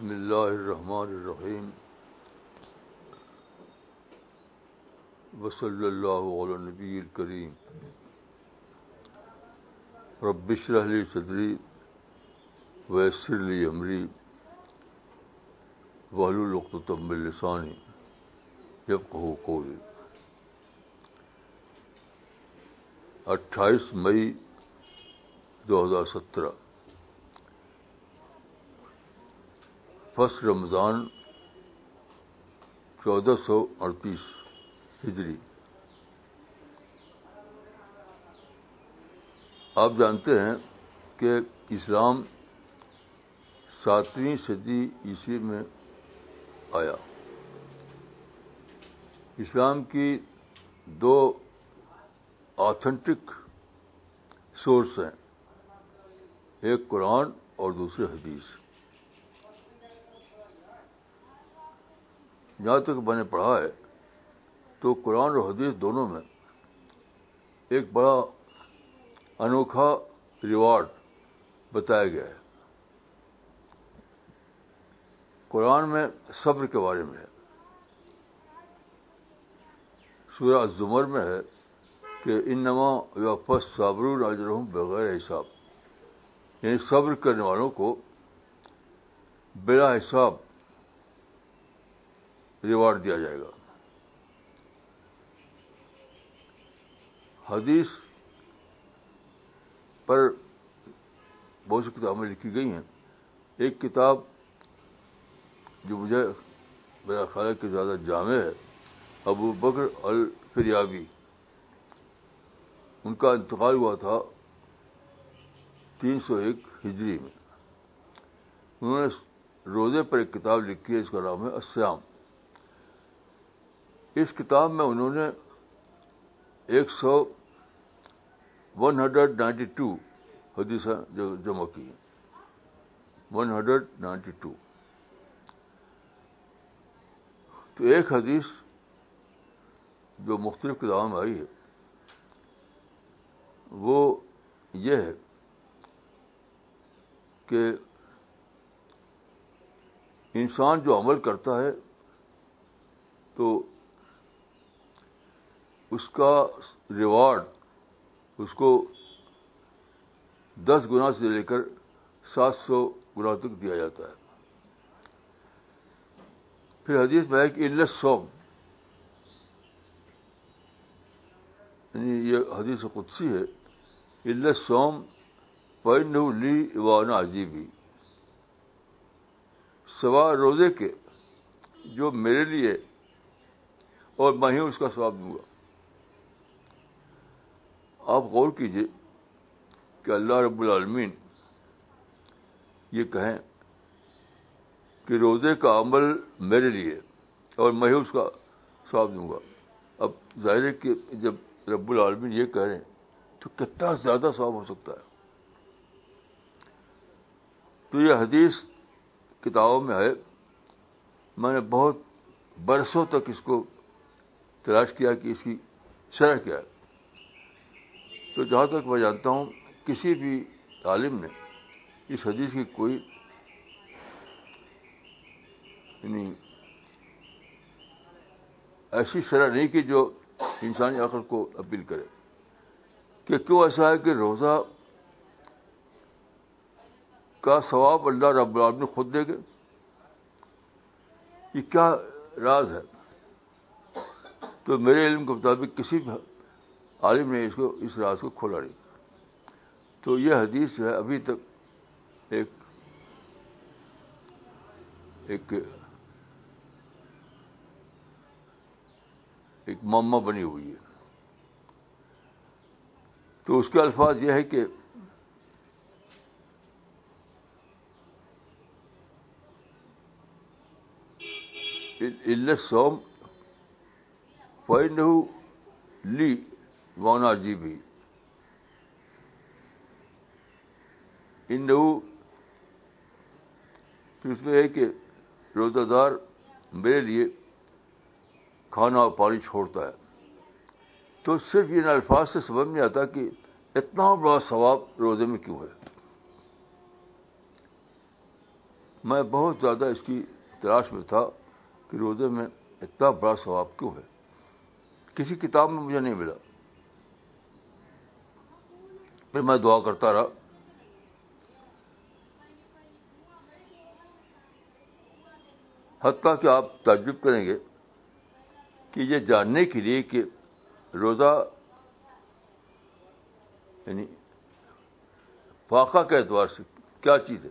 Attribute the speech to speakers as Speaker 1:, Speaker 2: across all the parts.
Speaker 1: بسم اللہ الرحمن الرحیم وصلی اللہ علی نبی الکریم ربش رحلی صدری ویسر لی عمری وحل القتم السانی جب کہو قولی اٹھائیس مئی دو ہزار سترہ فسٹ رمضان چودہ سو اڑتیس ہجری۔ آپ جانتے ہیں کہ اسلام ساتویں صدی عیسوی میں آیا۔ اسلام کی دو آتھینٹک سورس ہیں، ایک قرآن اور دوسرے حدیث۔ جہاں تک میں نے پڑھا ہے، تو قرآن اور حدیث دونوں میں ایک بڑا انوکھا ریوارڈ بتایا گیا ہے۔ قرآن میں صبر کے بارے میں ہے۔ سورہ زمر میں ہے کہ ان نما وفس صابر اجرحم بغیر حساب۔ یعنی صبر کرنے والوں کو بلا حساب ریوارڈ دیا جائے گا۔ حدیث پر بہت سی کتابیں لکھی گئی ہیں۔ ایک کتاب جو مجھے میرا خیال ہے کہ زیادہ جامع ہے، ابو بکر الفریابی۔ ان کا انتقال ہوا تھا تین سو ایک ہجری میں۔ انہوں نے روزے پر ایک کتاب لکھی ہے، اس کا نام ہے اسیام اس کتاب میں انہوں نے ایک سو ون ہنڈریڈ نائنٹی ٹو حدیث جمع کی ہیں۔ One hundred ninety two. تو ایک حدیث جو مختلف کتابوں میں آئی ہے، وہ یہ ہے کہ انسان جو عمل کرتا ہے تو اس کا ریوارڈ، اس کو دس گنا سے لے کر سات سو گنا تک دیا جاتا ہے۔ پھر حدیث میں ہے کہ علت سوم یعنی یہ حدیث قدسی ہے۔ علت سوم پین لی وانا عجیبی سوا روزے کے جو میرے لیے اور میں ہی اس کا سواب دوں گا۔ آپ غور کیجیے کہ اللہ رب العالمین یہ کہیں کہ روزے کا عمل میرے لیے اور میں ہی اس کا سواب دوں گا۔ اب ظاہر ہے کہ جب رب العالمین یہ کہہ رہے ہیں تو کتنا زیادہ سواب ہو سکتا ہے۔ تو یہ حدیث کتابوں میں ہے۔ میں نے بہت برسوں تک اس کو تلاش کیا کہ اس کی شرح کیا ہے۔ تو جہاں تک میں جانتا ہوں، کسی بھی عالم نے اس حدیث کی کوئی یعنی ایسی شرح نہیں کی جو انسانی عقل کو اپیل کرے کہ کیوں ایسا ہے کہ روزہ کا ثواب اللہ رب العالمین خود دے گے یہ کیا راز ہے؟ تو میرے علم کے مطابق کسی بھی عالم نے اس کو، اس راز کو کھولا نہیں۔ تو یہ حدیث جو ہے، ابھی تک ایک ایک ایک مما بنی ہوئی ہے۔ تو اس کے الفاظ یہ ہے کہ سوم فائن لی وانا جی بھی۔ ان پھر اس میں ہے کہ روزہ دار میرے لیے کھانا اور پانی چھوڑتا ہے۔ تو صرف ان الفاظ سے سمجھ نہیں آتا کہ اتنا بڑا ثواب روزے میں کیوں ہے۔ میں بہت زیادہ اس کی تلاش میں تھا کہ روزے میں اتنا بڑا ثواب کیوں ہے۔ کسی کتاب میں مجھے نہیں ملا۔ پھر میں دعا کرتا رہا۔ حتیٰ کہ آپ تعجب کریں گے کہ یہ جاننے کے لیے کہ روزہ یعنی فاقہ کے اعتبار سے کیا چیز ہے۔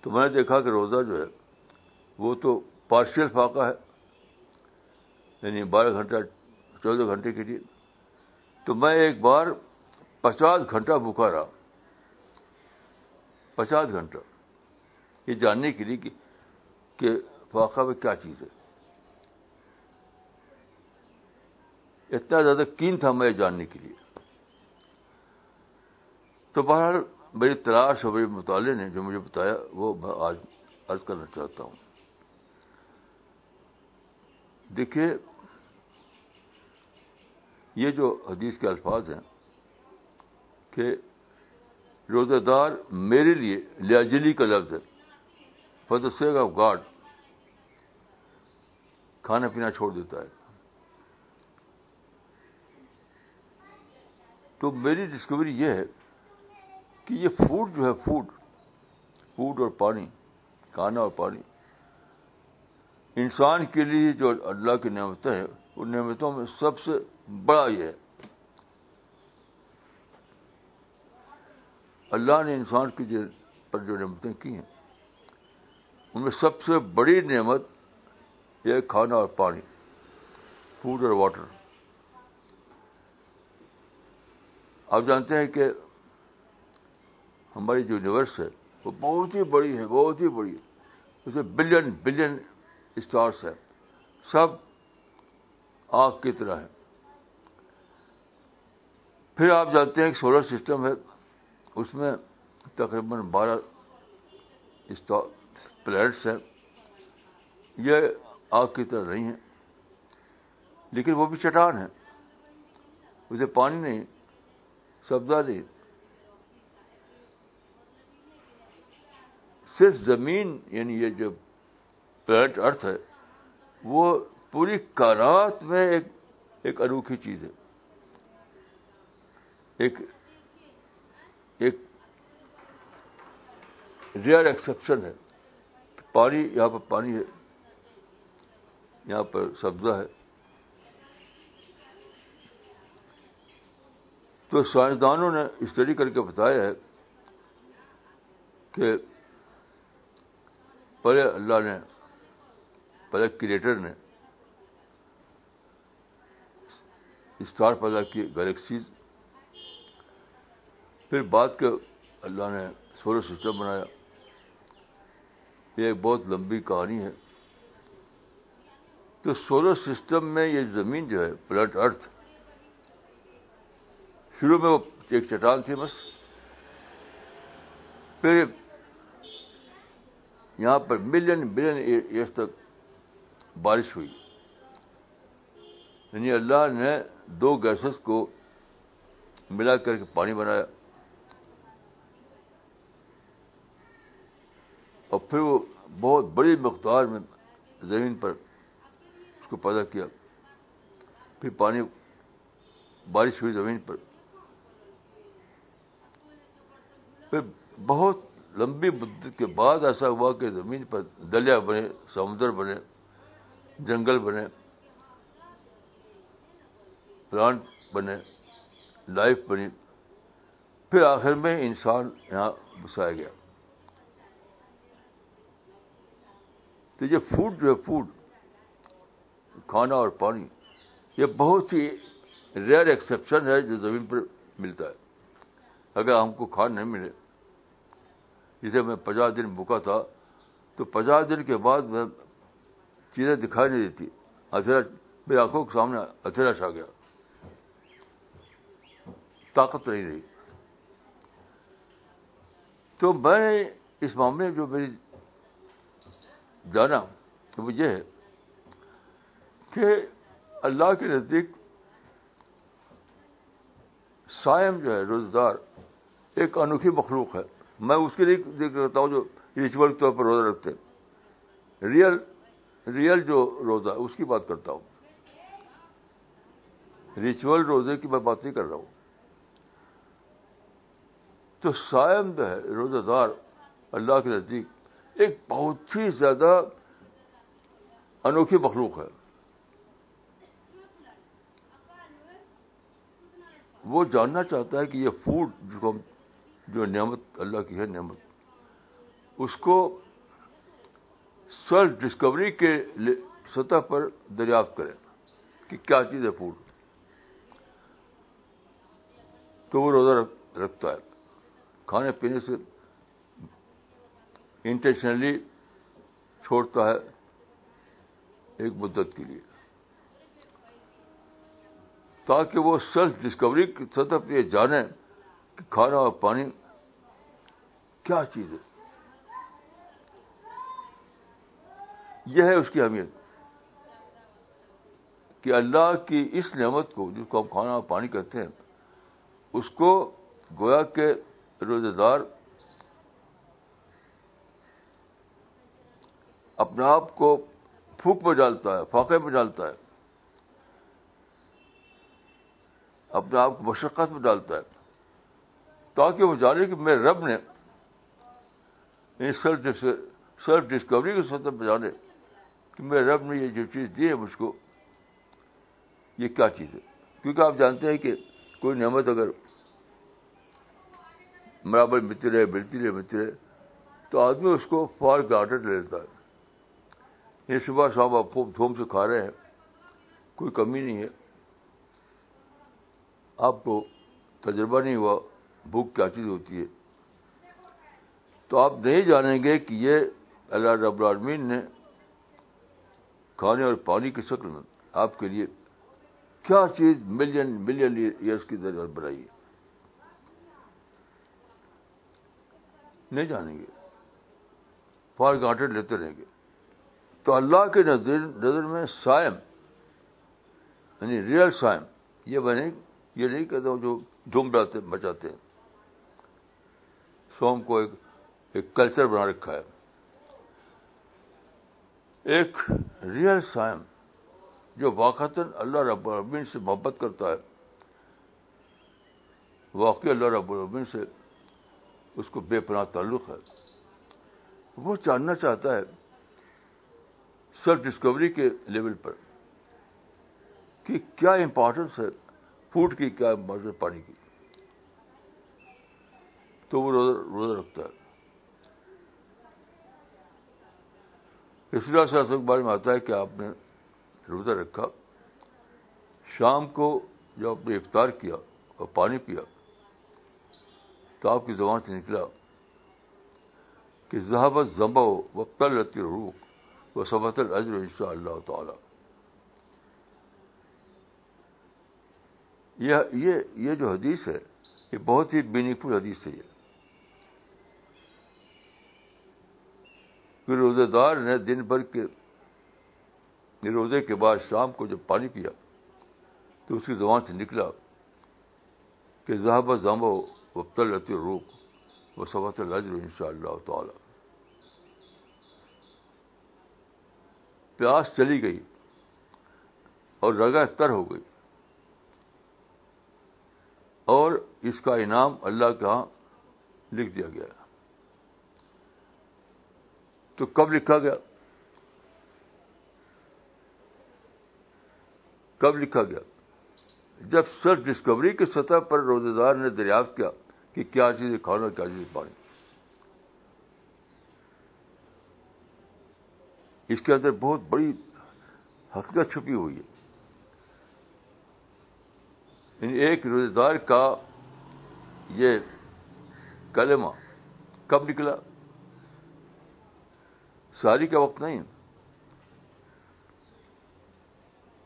Speaker 1: تو میں نے دیکھا کہ روزہ جو ہے وہ تو پارشل فاقہ ہے یعنی بارہ گھنٹہ، چودہ گھنٹے کے لیے۔ تو میں ایک بار پچاس گھنٹہ بھوکا رہا پچاس گھنٹہ۔ یہ جاننے کے لیے کہ فاقہ میں کیا چیز ہے۔ اتنا زیادہ کین تھا میں جاننے کے لیے۔ تو بہرحال میری تلاش اور میرے مطالعے نے جو مجھے بتایا، وہ میں آج عرض کرنا چاہتا ہوں۔ دیکھیے، یہ جو حدیث کے الفاظ ہیں کہ روزہ دار میرے لیے لیاجلی کا لفظ ہے۔ فضل سیگ آف گاڈ کھانا پینا چھوڑ دیتا ہے۔ تو میری ڈسکوری یہ ہے کہ یہ فوڈ جو ہے فوڈ فوڈ اور پانی، کھانا اور پانی، انسان کے لیے جو اللہ کی نعمتیں ہیں، ان نعمتوں میں سب سے بڑا یہ ہے۔ اللہ نے انسان کی جو پر جو نعمتیں کی ہیں، ان میں سب سے بڑی نعمت یہ کھانا اور پانی فوڈ اور واٹر آپ جانتے ہیں کہ ہماری جو یونیورس ہے، وہ بہت ہی بڑی ہے، بہت ہی بڑی ہے۔ اسے بلین بلین اسٹارس ہے سب آگ کی طرح ہے پھر آپ جانتے ہیں کہ سولر سسٹم ہے۔ اس میں تقریباً بارہ پلانٹس ہیں۔ یہ آگ کی طرح نہیں ہے لیکن وہ بھی چٹان ہے اسے پانی نہیں، سبزہ نہیں۔ صرف زمین یعنی یہ جو پلانٹ ارتھ ہے، وہ پوری کائنات میں ایک ایک انوکھی چیز ہے۔ ایک ریئر ایکسپشن ہے. پانی یہاں پر پانی ہے. یہاں پر سبزہ ہے. تو سائنسدانوں نے اسٹڈی کر کے بتایا ہے کہ پہلے اللہ نے، پہلے کریٹر نے اسٹار پیدا کی گلیکسیز. پھر بعد کے اللہ نے سولر سسٹم بنایا. یہ ایک بہت لمبی کہانی ہے تو سولر سسٹم میں یہ زمین جو ہے، پلٹ ارتھ، شروع میں وہ ایک چٹان تھی بس، پھر یہاں پر ملین بلین ایئرس تک بارش ہوئی۔ یعنی اللہ نے دو گیسز کو ملا کر کے پانی بنایا۔ اور پھر وہ بہت بڑی مقدار میں زمین پر اس کو پیدا کیا۔ پھر پانی بارش ہوئی زمین پر۔ پھر بہت لمبی مدت کے بعد ایسا ہوا کہ زمین پر دریا بنے، سمندر بنے، جنگل بنے، پلانٹ بنے، لائف بنی۔ پھر آخر میں انسان یہاں بسایا گیا۔ تو یہ فوڈ جو ہے فوڈ کھانا اور پانی، یہ بہت ہی ریئر ایکسپشن ہے جو زمین پر ملتا ہے۔ اگر ہم کو کھانا نہیں ملے جسے میں پچاس دن بھوکا تھا، تو پچاس دن کے بعد میں چیزیں دکھائی نہیں دیتی۔ ادھیرا میری آنکھوں کے سامنے ادھیرا چھا گیا۔ طاقت نہیں رہی۔ تو میں نے اس معاملے میں جو میری جانا وہ یہ ہے کہ اللہ کے نزدیک سائم جو ہے، روزگار ایک انوکھی مخلوق ہے۔ میں اس کے لیے ذکر کرتا ہوں جو ریچول کے طور پر روزہ رکھتے ہیں۔ ریئل ریئل جو روزہ ہے، اس کی بات کرتا ہوں۔ ریچول روزے کی میں بات نہیں کر رہا ہوں۔ تو سائم جو ہے، روزہ دار اللہ کے نزدیک ایک بہت ہی زیادہ انوکھی مخلوق ہے۔ وہ جاننا چاہتا ہے کہ یہ فوڈ جو ہم جو نعمت اللہ کی ہے نعمت، اس کو سیلف ڈسکوری کے سطح پر دریافت کریں کہ کیا چیز ہے فوڈ تو وہ روزہ رکھتا ہے۔ کھانے پینے سے انٹینشنلی چھوڑتا ہے ایک مدت کے لیے۔ تاکہ وہ سیلف ڈسکوری کی سطح پہ یہ جانے کہ کھانا اور پانی کیا چیز ہے۔ یہ ہے اس کی اہمیت کہ اللہ کی اس نعمت کو جس کو ہم کھانا اور پانی کہتے ہیں، اس کو گویا کے روزے دار اپنے آپ کو پھوک میں ڈالتا ہے، فاقے میں ڈالتا ہے۔ اپنے آپ کو مشقت میں ڈالتا ہے۔ تاکہ وہ جانے کہ میرے رب نے سیلف ڈسکوری کی سطح پہ جانے کہ میرے رب نے یہ جو چیز دی ہے مجھ کو، یہ کیا چیز ہے؟ کیونکہ آپ جانتے ہیں کہ کوئی نعمت اگر برابر ملتی رہے ملتی رہے ملتی رہے، تو آدمی اس کو فار گارڈن لے لیتا ہے۔ یہ صبح شام آپ خوب دھوم سے کھا رہے ہیں، کوئی کمی نہیں ہے۔ آپ کو تجربہ نہیں ہوا بھوک کیا چیز ہوتی ہے۔ تو آپ نہیں جانیں گے کہ یہ اللہ رب العالمین نے کھانے اور پانی کی شکل میں آپ کے لیے کیا چیز ملین ملین ایئرس کی ذریعہ بنائی ہے۔ نہیں جانیں گے۔ فار گارڈن لیتے رہیں گے۔ تو اللہ کے نظر نظر میں سائم یعنی ریئل سائم۔ یہ بنے یہ نہیں کہتا ہوں جو دھوم ڈالتے بچاتے ہیں۔ سوم کو ایک ایک کلچر بنا رکھا ہے۔ ایک ریئل سائم، جو واقعات اللہ رب العالمین سے محبت کرتا ہے۔ واقعی اللہ رب العالمین سے اس کو بے پناہ تعلق ہے۔ وہ جاننا چاہتا ہے سیلف ڈسکوری کے لیول پر کہ کیا امپورٹنس ہے فوڈ کی کیا امپورٹنس پانی کی۔ تو وہ روزہ روزہ رکھتا ہے۔ اس لیے سے کے بارے میں آتا ہے کہ آپ نے روزہ رکھا، شام کو جب آپ نے افطار کیا اور پانی پیا، تو آپ کی زبان سے نکلا کہ ذہبت زمبا ہو وہ کل رتی روح وہ سبت الجر ان شاء اللہ تعالی۔ یہ یہ جو حدیث ہے، یہ بہت ہی میننگ حدیث ہے یہ۔ کہ روزے دار نے دن بھر کے، روزے کے بعد شام کو جب پانی پیا، تو اس کی زبان سے نکلا کہ ذہب زمبا ہو وبتل روک وہ سبت الجر ان شاء اللہ تعالی۔ پیاس چلی گئی اور رگا تر ہو گئی اور اس کا انعام اللہ کے ہاں لکھ دیا گیا۔ تو کب لکھا گیا؟ کب لکھا گیا؟ جب سیلف ڈسکوری کی سطح پر روزے دار نے دریافت کیا کہ کیا چیز کھانا، کیا چیز پانی۔ اس کے اندر بہت بڑی حقیقت چھپی ہوئی ہے۔ یعنی ایک روزے دار کا یہ کلمہ کب نکلا؟ ساری کا وقت نہیں۔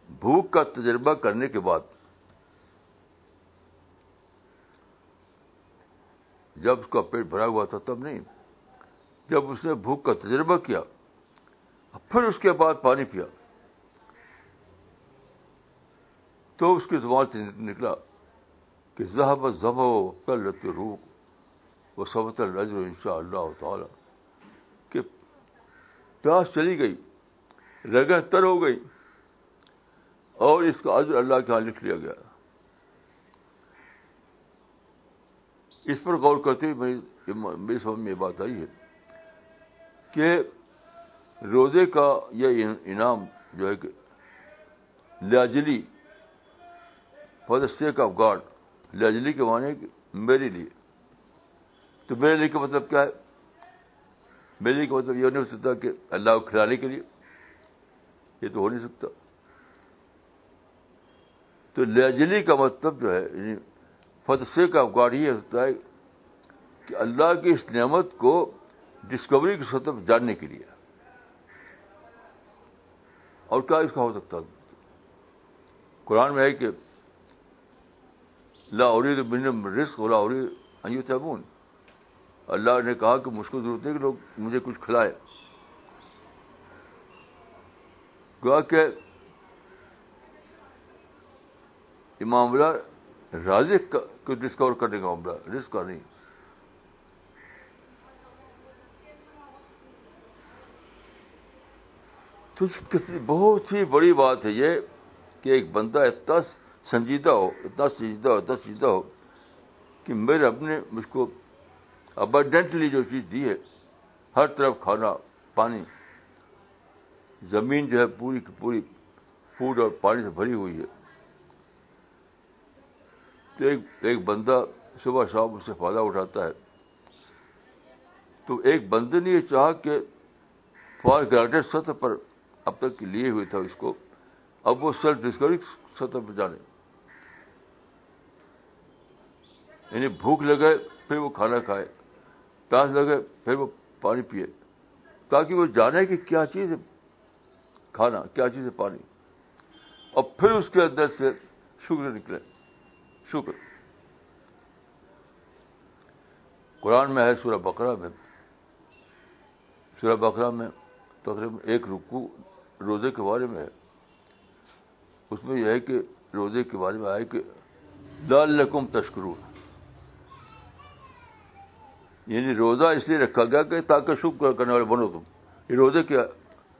Speaker 1: بھوک کا تجربہ کرنے کے بعد جب اس کا پیٹ بھرا ہوا تھا تب نہیں۔ جب اس نے بھوک کا تجربہ کیا پھر اس کے بعد پانی پیا۔ تو اس کی زبان سے نکلا کہ زہب زب کل روح وہ سبت الرجر ان شاء اللہ تعالی۔ کہ پیاس چلی گئی، رگیں تر ہو گئی اور اس کا عزر اللہ کے ہاں لکھ لیا گیا۔ اس پر غور کرتے ہوئے میری سمجھ میں یہ بات آئی ہے کہ روزے کا یہ انعام جو ہے کہ logically for the sake of God logically کے معنی میرے لیے۔ تو میرے لیے کا مطلب کیا ہے؟ میرے لیے کا مطلب یہ نہیں ہو سکتا کہ اللہ کو کھلانے کے لیے۔ یہ تو ہو نہیں سکتا۔ تو لاجلی کا مطلب جو ہے یعنی فتح کا گاڑ یہ ہوتا ہے کہ اللہ کی اس نعمت کو ڈسکوری کی سطح جاننے کے لیے۔ اور کیا اس کا ہو سکتا قرآن میں ہے کہ لا عرید رسک لا عرید ایو تبون اللہ نے کہا کہ مجھ کو ضرورت ہے کہ لوگ مجھے کچھ کھلائے گوا کہ یہ معاملہ رازق کو ڈسکور کرنے کا معاملہ رسک کا نہیں۔ تو کتنی بہت ہی بڑی بات ہے یہ کہ ایک بندہ اتنا سنجیدہ ہو، اتنا سنجیدہ ہو، اتنا سنجیدہ ہو کہ میرے اپنے مجھ کو ابنڈنٹلی جو چیز دی ہے، ہر طرف کھانا، پانی، زمین جو ہے پوری کی پوری فوڈ اور پانی سے بھری ہوئی ہے۔ تو ایک ایک بندہ صبح شام اس سے فائدہ اٹھاتا ہے۔ تو ایک بندے نے یہ چاہا کہ فار گرانٹیڈ سطح پر اب تک لیے ہوئے تھا اس کو، اب وہ سیلف ڈسکوری سطح پر جانے۔ یعنی بھوک لگے پھر وہ کھانا کھائے، پیاس لگے پھر وہ پانی پیے، تاکہ وہ جانے کہ کیا چیز ہے کھانا، کیا چیز ہے پانی۔ اور پھر اس کے اندر سے شکر نکلے۔ شکر۔ قرآن میں ہے سورہ بقرہ میں۔ سورہ بقرہ میں تقریباً ایک رکو روزے کے بارے میں ہے۔ اس میں یہ ہے کہ روزے کے بارے میں آئے کہ لال لکم تشکرو یعنی روزہ اس لیے رکھا گیا کہ تاکہ شکر کرنے والے بنو تم۔ یہ روزے کی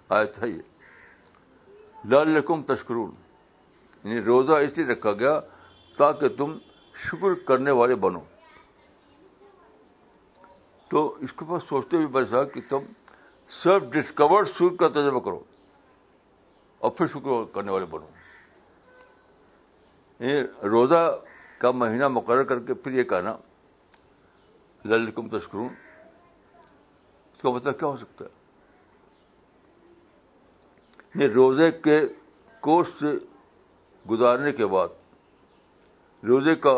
Speaker 1: آیت ہے یہ۔ لال لکم تشکرون۔ یعنی روزہ اس لیے رکھا گیا تاکہ تم شکر کرنے والے بنو۔ تو اس کے پاس سوچتے ہوئے بسا کہ تم سیلف ڈسکورڈ شکر کا تجربہ کرو۔ اور پھر شکر کرنے والے بنو روزہ کا مہینہ مقرر کر کے پھر یہ کہنا للکم تشکرون، اس کا مطلب کیا ہو سکتا ہے؟ یہ روزے کے کورس سے گزارنے کے بعد، روزے کا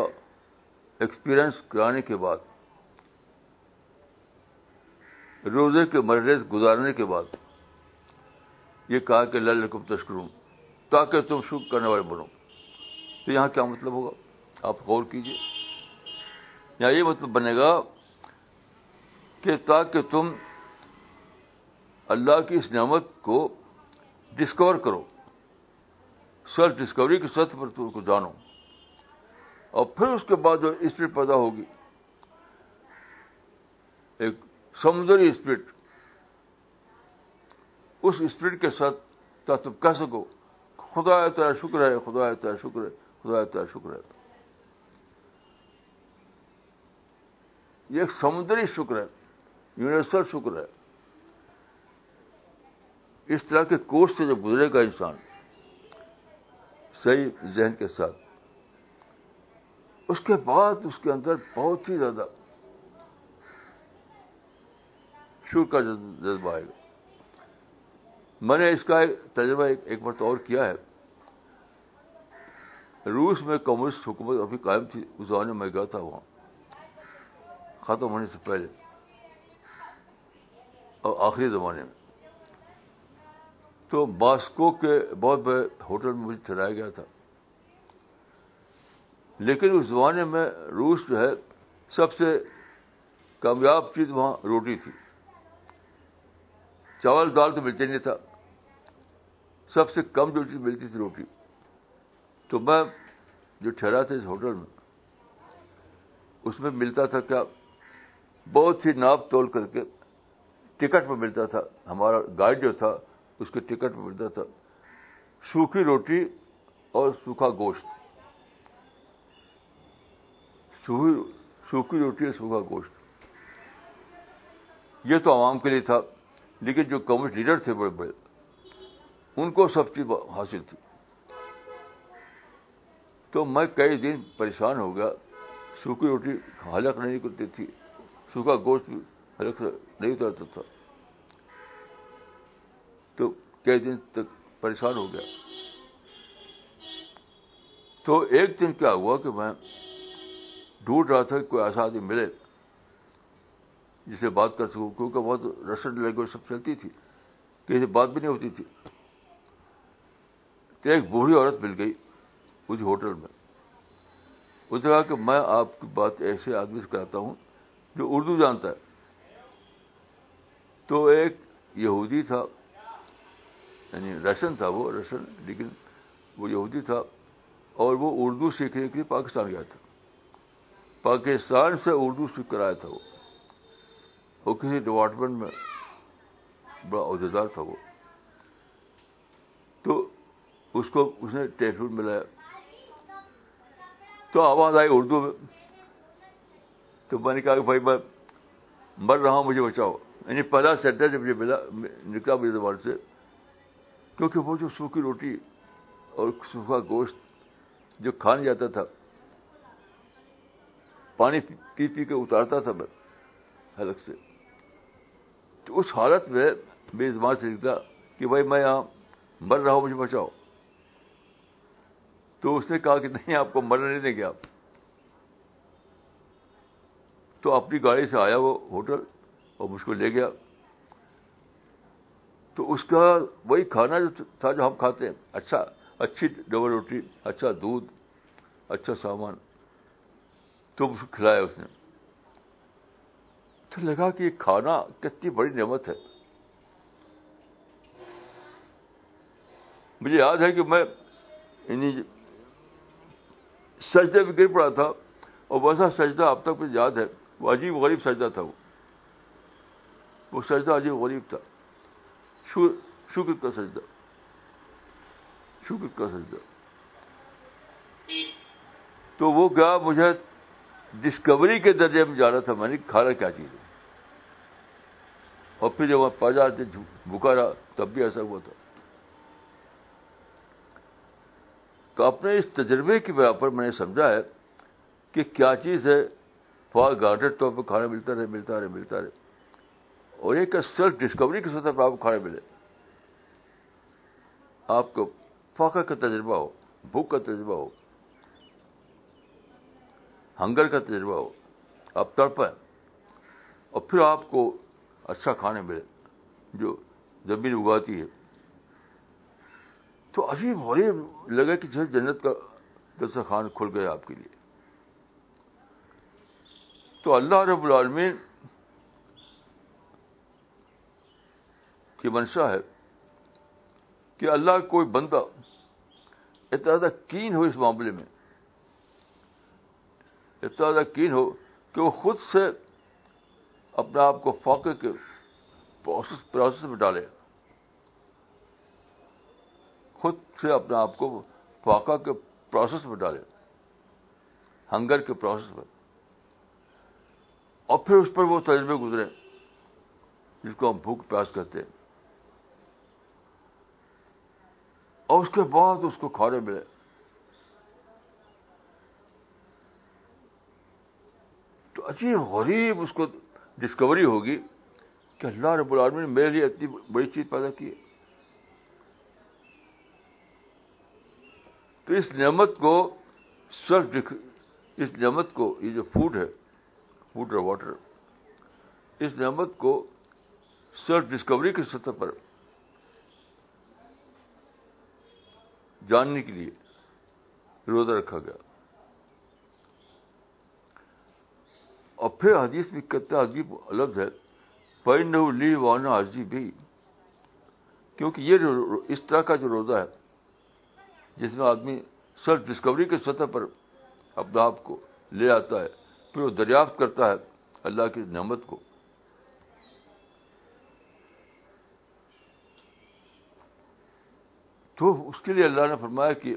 Speaker 1: ایکسپیرئنس کرانے کے بعد، روزے کے مرض گزارنے کے بعد یہ کہا کہ للکم تشکرون تاکہ تم شکر کرنے والے بنو۔ تو یہاں کیا مطلب ہوگا؟ آپ غور کیجیے یہاں یہ مطلب بنے گا کہ تاکہ تم اللہ کی اس نعمت کو ڈسکور کرو سیلف ڈسکوری کی سطح پر تم کو جانو۔ اور پھر اس کے بعد جو اسپرٹ پیدا ہوگی، ایک سمندری اسپرٹ اس اسپرٹ کے ساتھ تاکہ تم کہہ سکو، خدا تیرا شکر ہے، خدا تیرا شکر ہے، خدا تیرا شکر ہے. یہ ایک سمندری شکر ہے، یونیورسل شکر ہے. اس طرح کے کورس سے جو گزرے گا انسان، صحیح ذہن کے ساتھ، اس کے بعد اس کے اندر بہت ہی زیادہ شکر کا جذبہ آئے گا. میں نے اس کا تجربہ ایک مرتبہ اور کیا ہے۔ روس میں کمیونسٹ حکومت ابھی قائم تھی، اس زمانے میں گیا تھا وہاں۔ ختم ہونے سے پہلے۔ اور آخری زمانے میں۔ تو ماسکو کے بہت بڑے ہوٹل میں مجھے ٹھہرایا گیا تھا۔ لیکن اس زمانے میں روس جو ہے، سب سے کامیاب چیز وہاں روٹی تھی۔ چاول دال تو ملتے نہیں تھا۔ سب سے کم جو چیز ملتی تھی روٹی۔ تو میں جو ٹھہرا تھا اس ہوٹل میں، اس میں ملتا تھا کیا، بہت ہی ناپ تول کر کے ٹکٹ پہ ملتا تھا۔ ہمارا گائیڈ جو تھا، اس کے ٹکٹ پہ ملتا تھا۔ سوکھی روٹی اور سوکھا گوشت۔ سوکھی روٹی اور سوکھا گوشت۔ یہ تو عوام کے لیے تھا۔ لیکن جو کمیونسٹ لیڈر تھے بڑے بڑے، ان کو سب چیز حاصل تھی۔ تو میں کئی دن پریشان ہو گیا۔ سوکھی روٹی حلق نہیں کرتی تھی۔ سوکھا گوشت بھی حلق نہیں اترتا تھا۔ تو کئی دن تک پریشان ہو گیا۔ تو ایک دن کیا ہوا کہ میں ڈھونڈ رہا تھا کہ کوئی ایسا آدمی ملے۔ جسے بات کر سکوں، کیونکہ بہت رشن لینگویج سب چلتی تھی کسی بات بھی نہیں ہوتی تھی۔ تو ایک بوڑھی عورت مل گئی اس ہوٹل میں۔ اس نے کہا کہ میں آپ کی بات ایسے آدمی سے کراتا ہوں جو اردو جانتا ہے۔ تو ایک یہودی تھا یعنی رشن تھا وہ رشن لیکن وہ یہودی تھا اور وہ اردو سیکھنے کے لیے پاکستان گیا تھا۔ پاکستان سے اردو سیکھ کر آیا تھا وہ۔ وہ کسی ڈپارٹمنٹ میں بڑا عہدیدار تھا وہ۔ تو اس کو اس نے ٹیلیفون ملایا۔ تو آواز آئی اردو میں۔ تو میں نے کہا کہ بھائی میں مر رہا ہوں، مجھے بچاؤ۔ یعنی پہلا سینٹر جب مجھے ملا، نکلا میرے زبان سے۔ کیونکہ وہ جو سوکھی روٹی اور سوکھا گوشت جو کھانے جاتا تھا، پانی پی پی کے اتارتا تھا میں، حلق سے۔ تو اس حالت میں میری زبان سے لکھتا کہ بھائی میں یہاں مر رہا ہوں، مجھے بچاؤ۔ تو اس نے کہا کہ نہیں، آپ کو مرنے نہیں دیں گے آپ۔ تو اپنی گاڑی سے آیا وہ ہوٹل اور مجھ کو لے گیا۔ تو اس کا وہی کھانا جو تھا جو ہم کھاتے ہیں اچھا اچھی ڈبل روٹی اچھا دودھ اچھا سامان۔ تو کو کھلایا اس نے۔ تو لگا کہ یہ کھانا کتنی بڑی نعمت ہے۔ مجھے یاد ہے کہ میں یعنی سجدے میں گر پڑا تھا اور ویسا سجدہ اب تک مجھے یاد ہے۔ وہ عجیب غریب سجدہ تھا وہ۔ وہ سجدہ عجیب غریب تھا۔ شکر کا سجدہ۔ شکر کا سجدہ۔ تو وہ کیا مجھے ڈسکوری کے درجے میں جانا تھا، میں نے کھانا کیا چیز ہے؟ اور پھر جب میں پاجا بھوکا رہا، تب بھی ایسا ہوا تھا۔ تو اپنے اس تجربے کی بنا پر میں نے سمجھا ہے کہ کیا چیز ہے، فار گارڈڈ طور پہ کھانا ملتا رہے ملتا رہے ملتا رہے۔ اور ایک سیلف ڈسکوری کی سطح پر آپ کو کھانے ملے۔ آپ کو فاقہ کا تجربہ ہو، بھوک کا تجربہ ہو ہنگر کا تجربہ ہو۔ آپ تڑپیں۔ اور پھر آپ کو اچھا کھانے ملے جو زمین اگاتی ہے۔ تو عجیب غریب لگے کہ جیسے جنت کا دسترخوان کھل گیا آپ کے لیے۔ تو اللہ رب العالمین کی منشا ہے کہ اللہ کوئی بندہ اتنا زیادہ کین ہو اس معاملے میں۔ اتنا زیادہ کین ہو کہ وہ خود سے اپنے آپ کو فاقے کے پروسیس پروسیس میں ڈالے۔ خود سے اپنے آپ کو فاقہ کے پروسیس میں ڈالے۔ ہنگر کے پروسیس میں۔ اور پھر اس پر وہ تجربے گزرے، جس کو ہم بھوک پیاس کہتے ہیں۔ اور اس کے بعد اس کو کھانے ملے۔ عجیب غریب اس کو ڈسکوری ہوگی کہ اللہ رب العالمین نے میرے لیے اتنی بڑی چیز پیدا کی ہے۔ تو اس نعمت کو سیلف اس نعمت کو یہ جو فوڈ ہے فوڈ اور واٹر اس نعمت کو سیلف ڈسکوری کی سطح پر جاننے کے لیے روزہ رکھا گیا۔ اور پھر حدیث میں کتنا عجیب لفظ ہے پرند لی وانا عجیب ہی کیونکہ یہ جو اس طرح کا جو روزہ ہے، جس میں آدمی سیلف ڈسکوری کے سطح پر اپنے آپ کو لے آتا ہے، پھر وہ دریافت کرتا ہے اللہ کی نعمت کو۔ تو اس کے لیے اللہ نے فرمایا کہ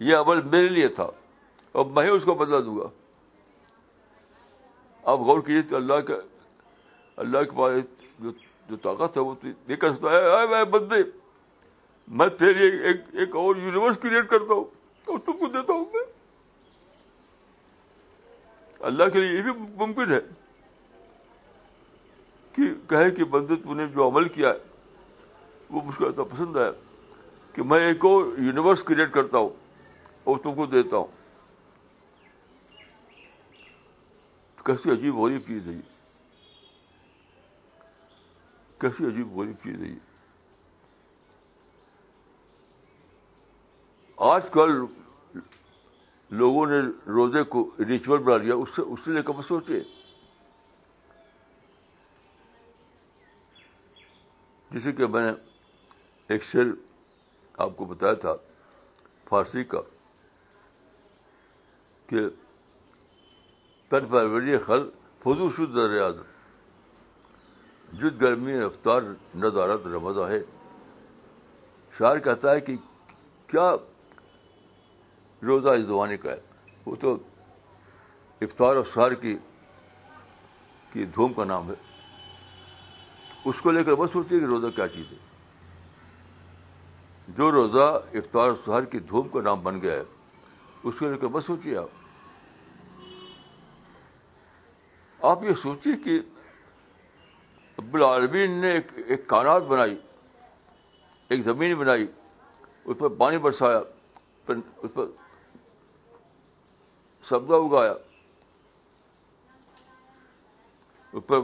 Speaker 1: یہ عمل میرے لیے تھا، اب میں اس کو بدلا دوں گا۔ آپ غور کیجیے تو اللہ کا اللہ کے پاس جو جو طاقت ہے وہ یہ کر سکتا ہے بندے، میں تیرے ایک ایک اور یونیورس کریٹ کرتا ہوں، اور تم کو دیتا ہوں میں۔ اللہ کے لیے یہ بھی ممکن ہے کہ کہے کہ بندے تم نے جو عمل کیا ہے، وہ مجھ کو ایسا پسند ہے کہ میں ایک اور یونیورس کریٹ کرتا ہوں، اور تم کو دیتا ہوں۔ کیسی عجیب غریب چیز ہے یہ۔ کیسی عجیب غریب چیز ہے یہ۔ آج کل لوگوں نے روزے کو ریچول بنا لیا، اس سے اس سے لے کر سوچے۔ جیسے کہ میں نے ایک شیر آپ کو بتایا تھا، فارسی کا، کہ تن پروری خل فضو شد ریاض. جد گرمی رفتار ندارت رمضا ہے. شاعر کہتا ہے کہ کیا روزہ اس زمانے کا ہے؟ وہ تو افطار اور شہر کی کی دھوم کا نام ہے. اس کو لے کر بس سوچیے کہ روزہ کیا چیز ہے؟ جو روزہ افطار شہر کی دھوم کا نام بن گیا ہے، اس کو لے کر بس سوچیے آپ. آپ یہ سوچیے کہ العالمین نے ایک ایک کائنات بنائی، ایک زمین بنائی، اس پر پانی برسایا اس پر سبزہ اگایا، اس پر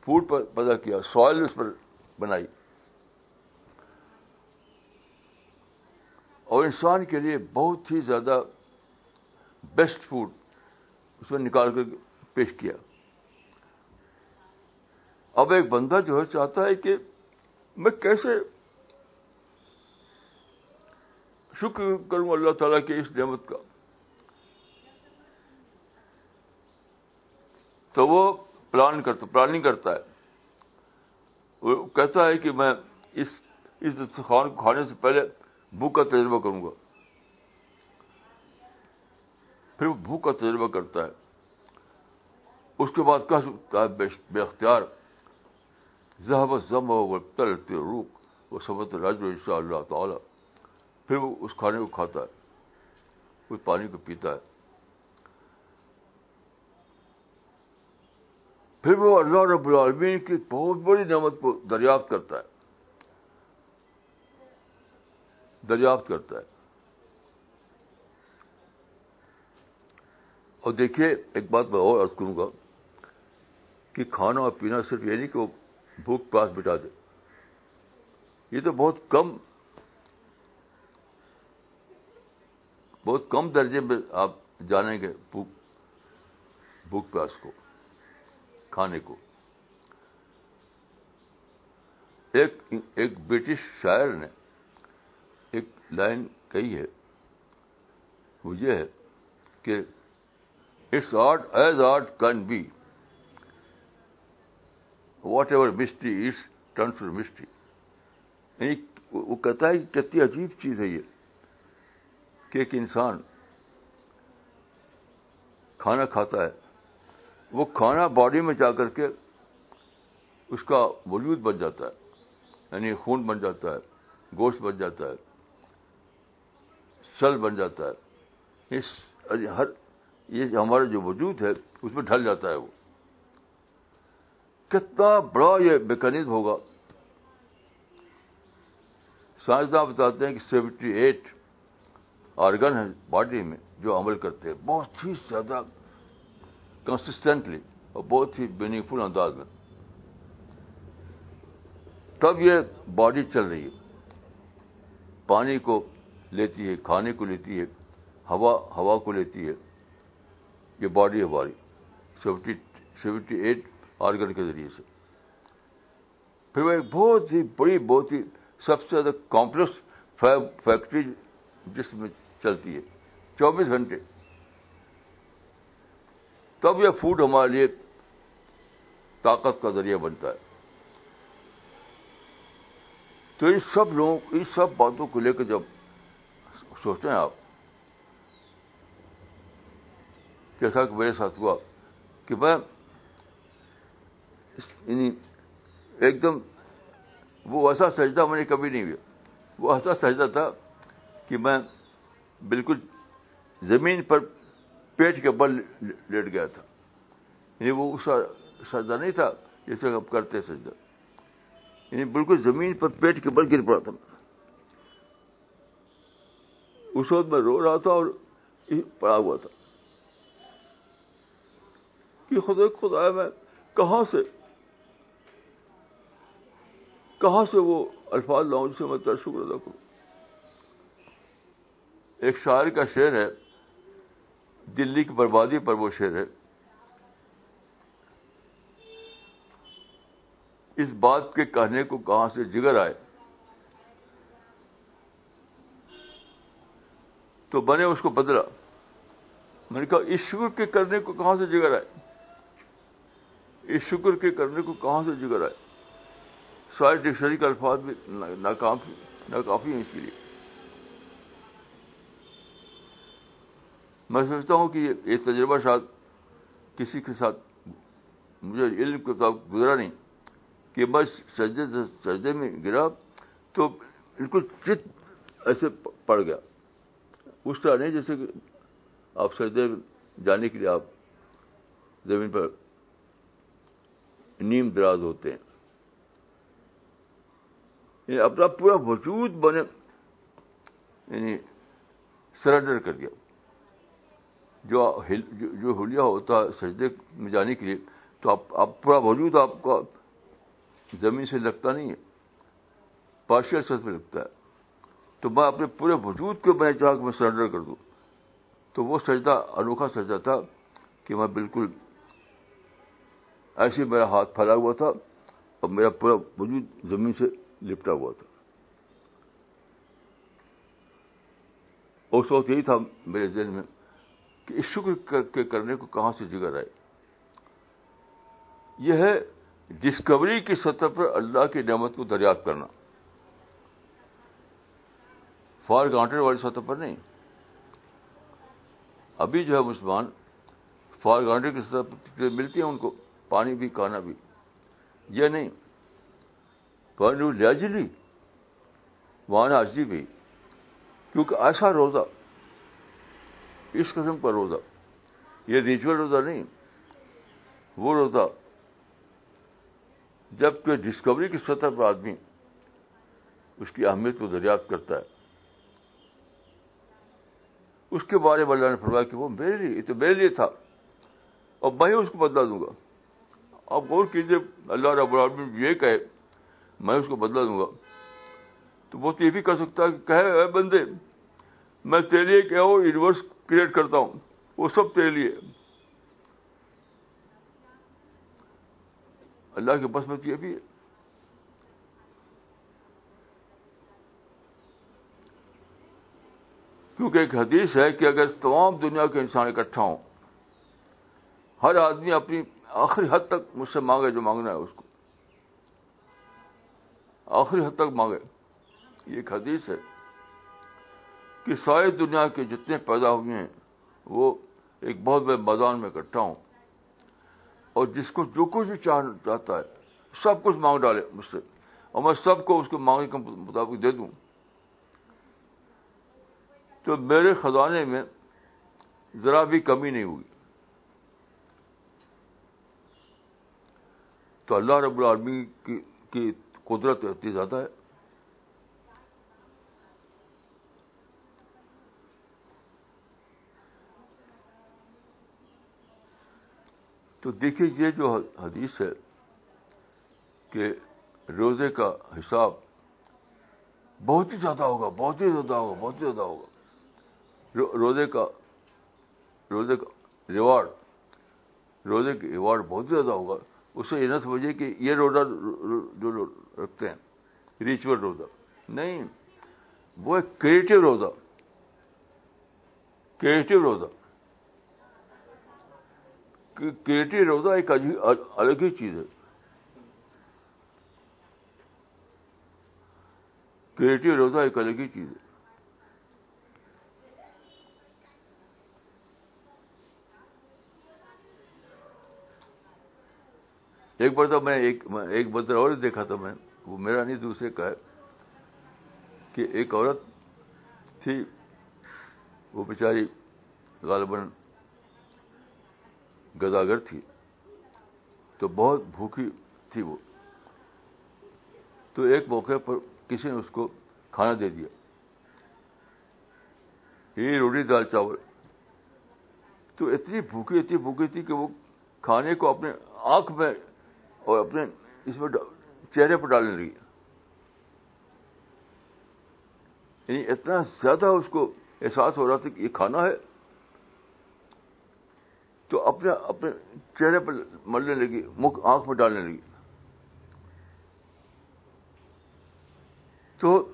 Speaker 1: فوڈ پر پیدا کیا، سوائل اس پر بنائی۔ اور انسان کے لیے بہت ہی زیادہ بیسٹ فوڈ اس میں نکال کر پیش کیا۔ اب ایک بندہ جو ہے چاہتا ہے کہ میں کیسے شکر کروں اللہ تعالیٰ کی اس نعمت کا۔ تو وہ پلان کرتا، پلاننگ کرتا ہے۔ وہ کہتا ہے کہ میں اس اس دستخوان کو کھانے سے پہلے بھوک کا تجربہ کروں گا۔ پھر وہ بھوک کا تجربہ کرتا ہے۔ اس کے بعد کہہ سکتا ہے بے اختیار۔ ذہب ضم و تلتے روک وہ سبت راج ان شاء اللہ تعالی پھر وہ اس کھانے کو کھاتا ہے اس پانی کو پیتا ہے۔ پھر وہ اللہ رب العالمین کی بہت بڑی نعمت کو دریافت کرتا ہے۔ دریافت کرتا ہے۔ اور دیکھیے، ایک بات میں اور عرض کروں گا کہ کھانا اور پینا صرف یہ نہیں کہ وہ بھوک پاس بٹا دے۔ یہ تو بہت کم بہت کم درجے میں آپ جانیں گے بھوک بھوک پیاس کو، کھانے کو۔ ایک ایک برٹش شاعر نے ایک لائن کہی ہے، وہ یہ ہے کہ it's art as art can be. Whatever mystery it's turn to mystery یعنی وہ کہتا ہے کہ کتنی عجیب چیز ہے یہ کہ ایک انسان کھانا کھاتا ہے، وہ کھانا باڈی میں جا کر کے اس کا وجود بن جاتا ہے یعنی خون بن جاتا ہے، گوشت بن جاتا ہے، سل بن جاتا ہے۔ اس، ہر، یہ ہمارا جو وجود ہے، اس میں ڈھل جاتا ہے وہ۔ کتنا بڑا یہ میکینزم ہوگا۔ سائنسداں بتاتے ہیں کہ سیونٹی ایٹ آرگن ہے باڈی میں جو عمل کرتے ہیں، بہت ہی زیادہ کنسسٹنٹلی اور بہت ہی میننگ فل انداز میں۔ تب یہ باڈی چل رہی ہے۔ پانی کو لیتی ہے، کھانے کو لیتی ہے، ہوا ہوا کو لیتی ہے۔ یہ باڈی ہماری۔ سیونٹی سیونٹی ایٹ آرگن کے ذریعے سے۔ پھر وہ ایک بہت ہی بڑی، بہت ہی سب سے زیادہ کمپلیکس فیکٹری جس میں چلتی ہے، چوبیس گھنٹے۔ تب یہ فوڈ ہمارے لیے طاقت کا ذریعہ بنتا ہے۔ تو ان سب لوگوں ان سب باتوں کو لے کر جب سوچتے ہیں آپ، جیسا کہ میرے ساتھ ہوا کہ میں یعنی ایک دم وہ ایسا سجدہ میں نے کبھی نہیں ہوا وہ ایسا سجدہ تھا کہ میں بالکل زمین پر پیٹ کے بل لیٹ گیا تھا۔ یعنی وہ اس سجدہ نہیں تھا جیسے ہم کرتے سجدہ۔ یعنی بالکل زمین پر پیٹ کے بل گر پڑا تھا۔ اس وقت میں رو رہا تھا اور پڑا ہوا تھا۔ کہ خدا خدا میں کہاں سے کہاں سے وہ الفاظ لاؤں جسے میں تر شکر ادا کروں؟ ایک شاعر کا شعر ہے، دلی کی بربادی پر وہ شعر ہے۔ اس بات کے کہنے کو کہاں سے جگر آئے؟ تو میں نے اس کو بدلا۔ میں نے کہا، اس شکر کے کرنے کو کہاں سے جگر آئے؟ اس شکر کے کرنے کو کہاں سے جگر آئے؟ سارے ڈکشنری کا الفاظ بھی ناکافی ناکافی ہیں اس کے لیے۔ میں سمجھتا ہوں کہ یہ تجربہ شاید کسی کے ساتھ مجھے علم کے گزرا نہیں، کہ میں سجدے سجدے میں گرا تو بالکل چت ایسے پڑ گیا۔ اس طرح نہیں، جیسے کہ آپ سجدے جانے کے لیے آپ زمین پر نیم دراز ہوتے ہیں۔ یعنی اپنا پورا وجود بنے یعنی سرنڈر کر دیا۔ جو جو ہولیا ہوتا ہے سجدے میں جانے کے لیے، تو آپ پورا وجود آپ کا زمین سے لگتا نہیں ہے۔ پارشل سچ میں لگتا ہے۔ تو میں اپنے پورے وجود کے میں چاہ کہ میں سرنڈر کر دوں۔ تو وہ سجدہ، انوکھا سجدہ تھا کہ میں بالکل ایسے میرا ہاتھ پھیلا ہوا تھا اور میرا پورا وجود زمین سے لپٹا ہوا تھا۔ اس وقت یہی تھا میرے ذہن میں کہ اس شکر کے کرنے کو کہاں سے جگر آئے یہ ہے ڈسکوری کی سطح پر اللہ کی نعمت کو دریافت کرنا۔ فار گانٹر والی سطح پر نہیں۔ ابھی جو ہے مسلمان فار گانٹر کی سطح پر ملتی ہیں ان کو، پانی بھی، کھانا بھی۔ یہ نہیں۔ پانی لیجلی وہاں آجی بھی۔ کیونکہ ایسا روزہ، اس قسم کا روزہ، یہ ریچول روزہ نہیں، وہ روزہ جبکہ ڈسکوری کی سطح پر آدمی اس کی اہمیت کو دریافت کرتا ہے۔ اس کے بارے میں اللہ نے فرمایا کہ وہ میرے لیے، یہ تو میرے لیے تھا اور میں اس کو بدلا دوں گا۔ آپ غور کیجیے، اللہ رب العالمین یہ کہے۔ میں اس کو بدلا دوں گا۔ تو وہ تو یہ بھی کر سکتا ہے کہ کہے، اے بندے، میں تیرے لیے کیا وہ یونیورس کریٹ کرتا ہوں، وہ سب تیرے لیے۔ اللہ کے بس میں یہ بھی ہے۔ کیونکہ ایک حدیث ہے کہ اگر تمام دنیا کے انسان اکٹھا ہوں، ہر آدمی اپنی آخری حد تک مجھ سے مانگے جو مانگنا ہے اس کو۔ آخری حد تک مانگے۔ یہ ایک حدیث ہے کہ ساری دنیا کے جتنے پیدا ہوئے ہیں، وہ ایک بہت بڑے میدان میں اکٹھا ہوں۔ اور جس کو جو کچھ بھی چاہتا ہے، سب کچھ مانگ ڈالے مجھ سے۔ اور میں سب کو اس کو مانگنے کے مطابق دے دوں۔ تو میرے خزانے میں ذرا بھی کمی نہیں ہوگی تو اللہ رب العالمین کی قدرت اتنی زیادہ ہے۔ تو دیکھیے یہ جو حدیث ہے کہ روزے کا حساب بہت ہی زیادہ ہوگا، بہت ہی زیادہ ہوگا، بہت ہی زیادہ ہوگا۔ روزے کا روزے کا ریوارڈ، روزے کا ریوارڈ بہت ہی زیادہ ہوگا۔ اسے یہ نہ سمجھے کہ یہ روزہ جو رکھتے ہیں، ریچول روزہ۔ نہیں، وہ ایک کریٹو روزہ۔ کریٹو روزہ۔ کریٹو روزہ ایک الگ ہی چیز ہے۔ کریٹو روزہ ایک الگ ہی چیز ہے۔ ایک بار تو میں ایک ایک بدر اور دیکھا تھا میں، وہ میرا نہیں، دوسرے کا ہے، کہ ایک عورت تھی، وہ بیچاری غالباً گداگر تھی، تو بہت بھوکی تھی وہ۔ تو ایک موقع پر کسی نے اس کو کھانا دے دیا۔ یہ روٹی، دال، چاول۔ تو اتنی بھوکی اتنی بھوکی تھی کہ وہ کھانے کو اپنے آنکھ میں اور اپنے اس میں چہرے پر ڈالنے لگی۔ یعنی اتنا زیادہ اس کو احساس ہو رہا تھا کہ یہ کھانا ہے، تو اپنے اپنے چہرے پر ملنے لگی، مکھ آنکھ میں ڈالنے لگی۔ تو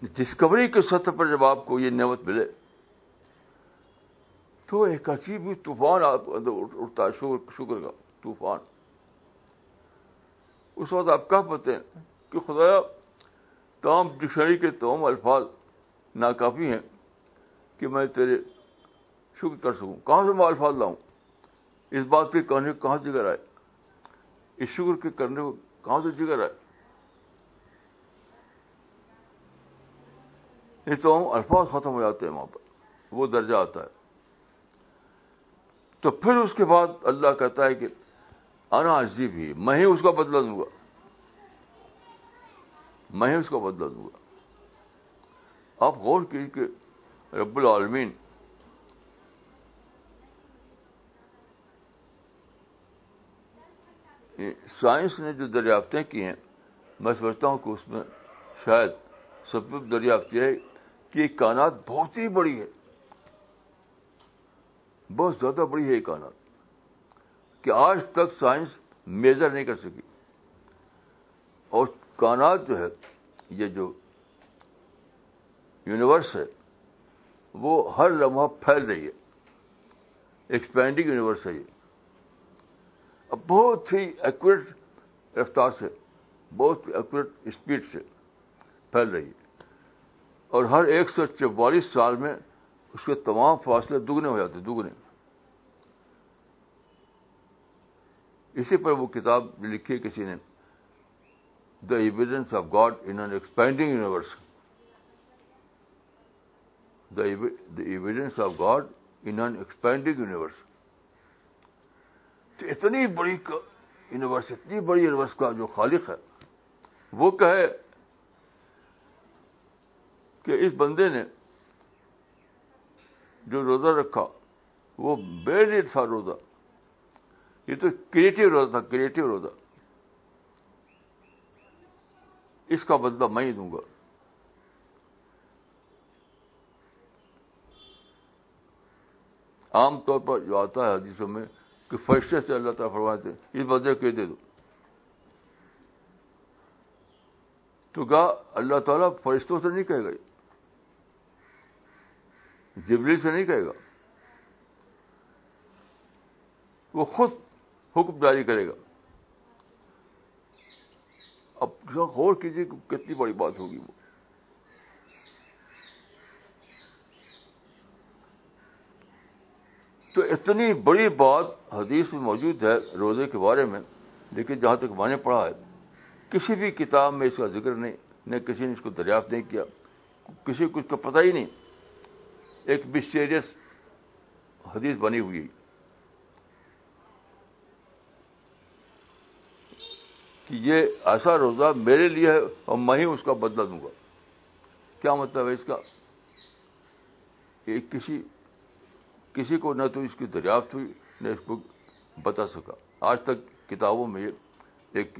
Speaker 1: ڈسکوری کے سطح پر جب آپ کو یہ نعمت ملے، تو ایک عجیب طوفان آپ اٹھتا ہے شکر کا طوفان۔ اس وقت آپ کہہ پاتے ہیں؟ کہ خدا تمام ڈکشنری کے تمام الفاظ ناکافی ہیں کہ میں تیرے شکر کر سکوں۔ کہاں سے میں الفاظ لاؤں؟ اس بات کے کہنے کو کہاں جگر آئے؟ اس شکر کے کرنے کو کہاں سے جگر آئے؟ یہ تو الفاظ ختم ہو جاتے ہیں وہاں پر۔ وہ درجہ آتا ہے۔ تو پھر اس کے بعد اللہ کہتا ہے کہ انا عجیب ہی، میں ہی اس کا بدلا دوں گا۔ میں ہی اس کا بدلا دوں گا۔ آپ غور کیجیے کہ رب العالمین سائنس نے جو دریافتیں کی ہیں، میں سمجھتا ہوں کہ اس میں شاید سب دریافت یہ ہے کہ کائنات بہت ہی بڑی ہے بہت زیادہ بڑی ہے یہ کائنات۔ کہ آج تک سائنس میجر نہیں کر سکی۔ اور کائنات جو ہے، یہ جو یونیورس ہے، وہ ہر لمحہ پھیل رہی ہے۔ ایکسپینڈنگ یونیورس ہے یہ۔ اب بہت ہی ایکوریٹ رفتار سے، بہت ایکوریٹ اسپیڈ سے پھیل رہی ہے۔ اور ہر ایک سو چوالیس سال میں اس کے تمام فاصلے دگنے ہو جاتے، دگنے۔ اسی پر وہ کتاب لکھی کسی نے۔ The evidence of God in an expanding universe the evidence of God in an expanding universe تو اتنی بڑی یونیورس اتنی بڑی یونیورس کا جو خالق ہے، وہ کہے کہ اس بندے نے جو روزہ رکھا، وہ بے تھا روزہ۔ یہ تو کریٹو روزہ تھا کریٹو روزہ۔ اس کا بدلہ میں ہی دوں گا۔ عام طور پر جو آتا ہے حدیثوں میں کہ فرشتے سے اللہ تعالیٰ فرماتے ہیں اس بدلے کے دے دو تو کہا، اللہ تعالیٰ فرشتوں سے نہیں کہے گا جبری سے نہیں کہے گا۔ وہ خود حکم جاری کرے گا۔ اب غور کیجیے کہ کتنی بڑی بات ہوگی وہ۔ تو اتنی بڑی بات حدیث میں موجود ہے روزے کے بارے میں، لیکن جہاں تک میں نے پڑھا ہے، کسی بھی کتاب میں اس کا ذکر نہیں، نہ کسی نے اس کو دریافت نہیں کیا، کسی کو اس کا پتہ ہی نہیں۔ ایک مسٹیریس حدیث بنی ہوئی کہ یہ ایسا روزہ میرے لیے ہے اور میں ہی اس کا بدلہ دوں گا۔ کیا مطلب ہے اس کا؟ کسی کسی کو نہ تو اس کی دریافت ہوئی، نہ اس کو بتا سکا۔ آج تک کتابوں میں ایک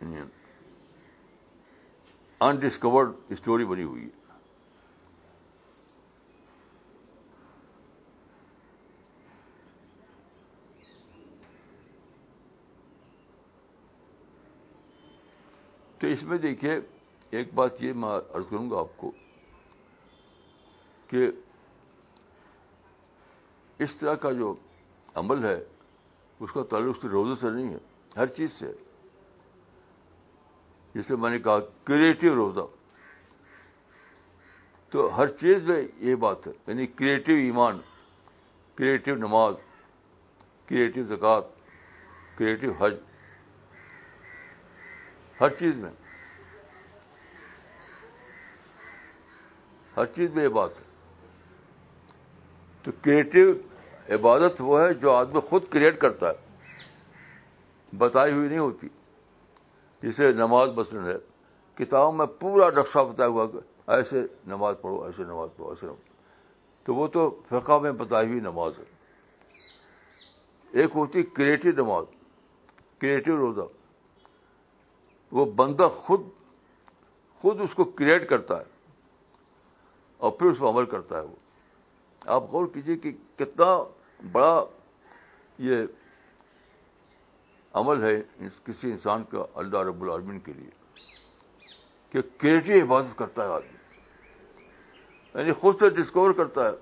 Speaker 1: یعنی انڈسکورڈ اسٹوری بنی ہوئی ہے۔ تو اس میں دیکھیے، ایک بات یہ میں عرض کروں گا آپ کو کہ اس طرح کا جو عمل ہے، اس کا تعلق روزے سے نہیں ہے، ہر چیز سے۔ جسے میں نے کہا کریٹو روزہ۔ تو ہر چیز میں یہ بات ہے یعنی کریٹو ایمان کریٹو نماز کریٹو زکوٰۃ کریٹو حج۔ ہر چیز میں۔ ہر چیز میں یہ بات ہے۔ تو کریٹو عبادت وہ ہے جو آدمی خود کریٹ کرتا ہے۔ بتائی ہوئی نہیں ہوتی۔ جسے نماز مثلاً ہے۔ کتاب میں پورا نقشہ بتایا ہوا کہ ایسے نماز پڑھو، ایسے نماز پڑھو، ایسے نماز تو وہ تو فقہ میں بتائی ہوئی نماز ہے۔ ایک ہوتی کریٹو نماز کریٹو روزہ۔ وہ بندہ خود خود اس کو کریٹ کرتا ہے اور پھر اس کو عمل کرتا ہے وہ۔ آپ غور کیجیے کہ کتنا بڑا یہ عمل ہے کسی انسان کا اللہ رب العالمین کے لیے کہ کریٹو عبادت کرتا ہے آدمی۔ یعنی خود سے ڈسکور کرتا ہے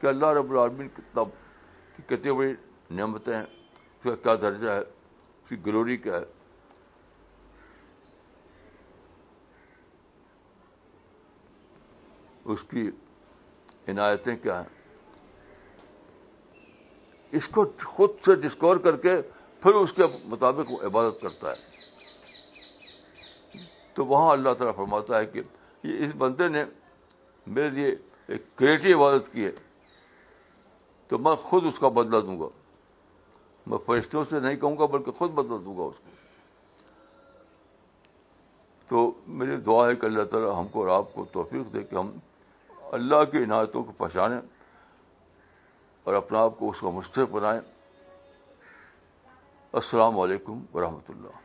Speaker 1: کہ اللہ رب العالمین کتنا کتنی بڑی نعمتیں ہیں، اس کا کیا درجہ ہے، اس کی گلوری کیا ہے۔ اس کی عنایتیں کیا ہیں؟ اس کو خود سے ڈسکور کر کے پھر اس کے مطابق وہ عبادت کرتا ہے۔ تو وہاں اللہ تعالیٰ فرماتا ہے کہ یہ اس بندے نے میرے لیے ایک کریٹو عبادت کی ہے۔ تو میں خود اس کا بدلہ دوں گا۔ میں فرشتوں سے نہیں کہوں گا بلکہ خود بدلا دوں گا اس کو۔ تو میری دعا ہے کہ اللہ تعالیٰ ہم کو اور آپ کو توفیق دے کہ ہم اللہ کی عنایتوں کو پہچانیں اور اپنا آپ کو اس کا مستحق بنائیں۔ السلام علیکم ورحمۃ اللہ۔